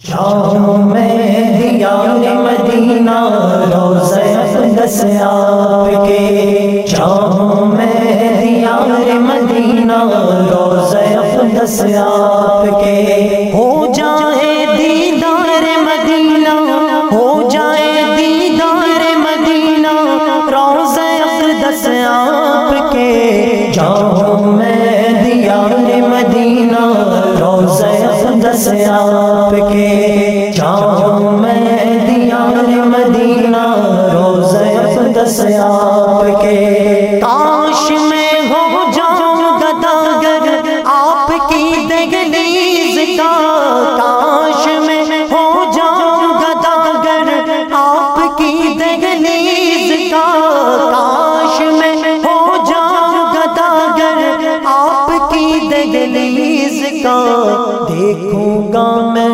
شاہوں میں دیار مدینہ روز اقدس آپ کے شاہوں میں دیار مدینہ روز اقدس آپ کے ہو جائے دیدار مدینہ، ہو جائے دیدار مدینہ روز اقدس آپ کے شاہوں میں دیار مدینہ روز اقدس آپ اقدس آپ کے کاش میں ہو جاؤں گداگر، آپ کی دگلیز کا کاش میں ہو جاؤں گداگر، آپ کی دگلیز کا کاش میں ہو جاؤں گداگر، آپ کی دگلیز کا دیکھوں گا میں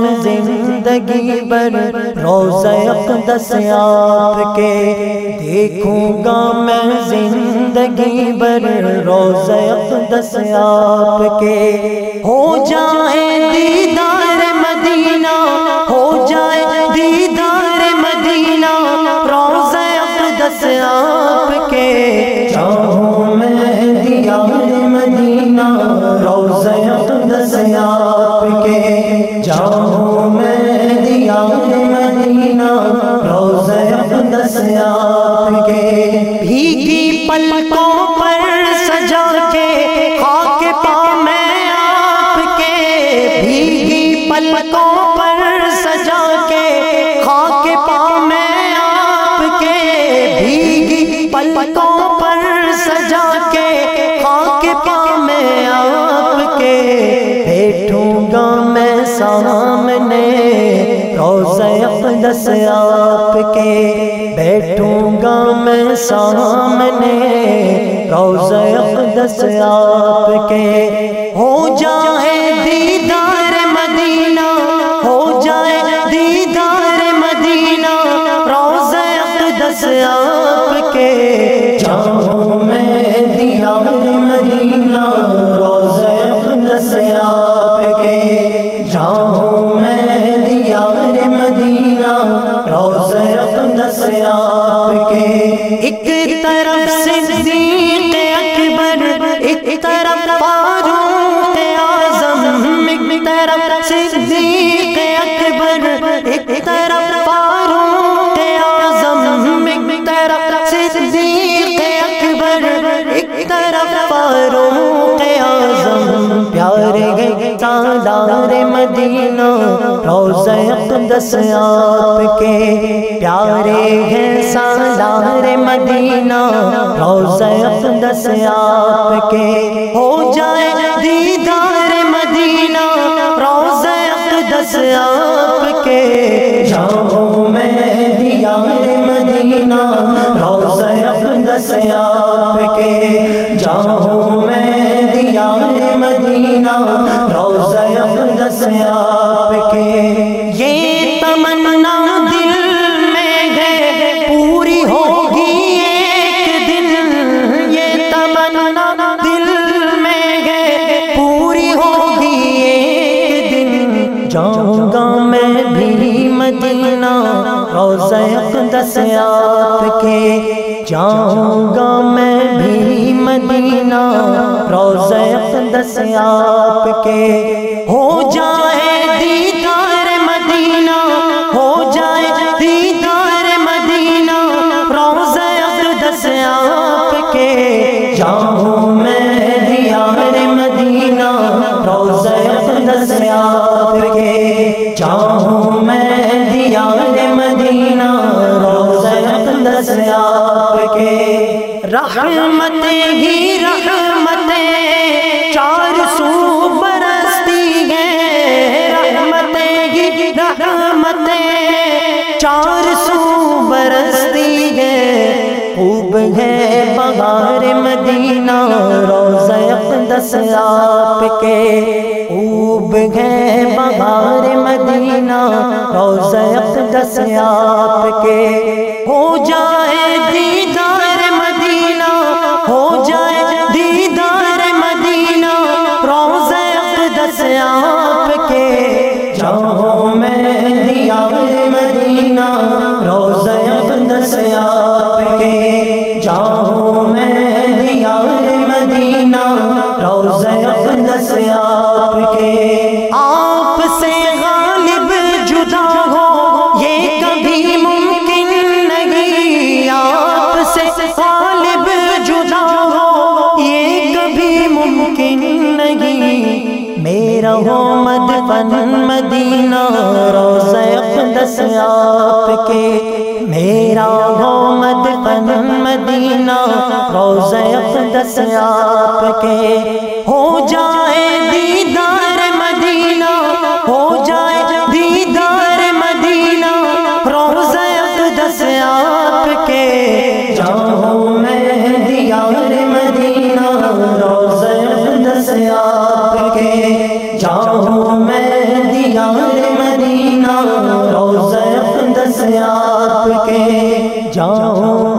زندگی بھر روز اقدس آپ کے دیکھوں گا میں زندگی بھر روز اقدس آپ کے۔ ہو جائے دیدار مدینہ، ہو جائے دیدار مدینہ روز اقدس آپ کے۔ بیٹھوں گا میں سامنے روز اقدس آپ کے۔ بیٹھوں گا میں سامنے روز اقدس آپ کے۔ ہو جائے اقدس آپ کے۔ ایک طرف صدیق اکبر، ایک طرف فاروق اعظم، ایک طرف صدیق اکبر، ایک طرف فاروق اعظم، ایک طرف صدیق اکبر، ایک طرف فاروق اعظم۔ پیارے گئے تالار مدینہ روز اقدس آپ کے پیارے ہیں سالار مدینہ روز اقدس آپ کے ہو جائے دیدار مدینہ روز اقدس آپ کے جاؤں میں دیار مدینہ روز اقدس آپ کے جاؤں میں دیار مدینہ روز اقدس آپ جاؤں گا میں بھی مدینہ روز اقدس آپ کے۔ جاؤں گا میں بھی مدینہ روز اقدس آپ کے۔ ہو جائے دیدار مدینہ، ہو جائے دیدار مدینہ روز اقدس آپ کے۔ جاؤں رحمت ہی رحمت چار سو برستی ہے رحمت ہی رحمت چار سو برستی ہے خوب ہے بہار مدینہ روز اقدس آپ کے۔ خوب ہے بہار مدینہ روز اقدس آپ کے۔ جاؤں میں دیار مدینہ۔ روز اقدس آپ کے۔ آپ سے غالب جدا ہو، یہ کبھی ممکن نہیں۔ آپ سے غالب جدا ہو، یہ کبھی ممکن نہیں۔ میرا ہو مدفن مدینہ روز دس آپ کے میرا ہو مدفن مدینہ روز اقدس آپ کے۔ ہو جائے دیدار مدینہ، ہو جائے دیدار مدینہ روز اقدس آپ کے۔ جاؤں میں دیار مدینہ جاؤں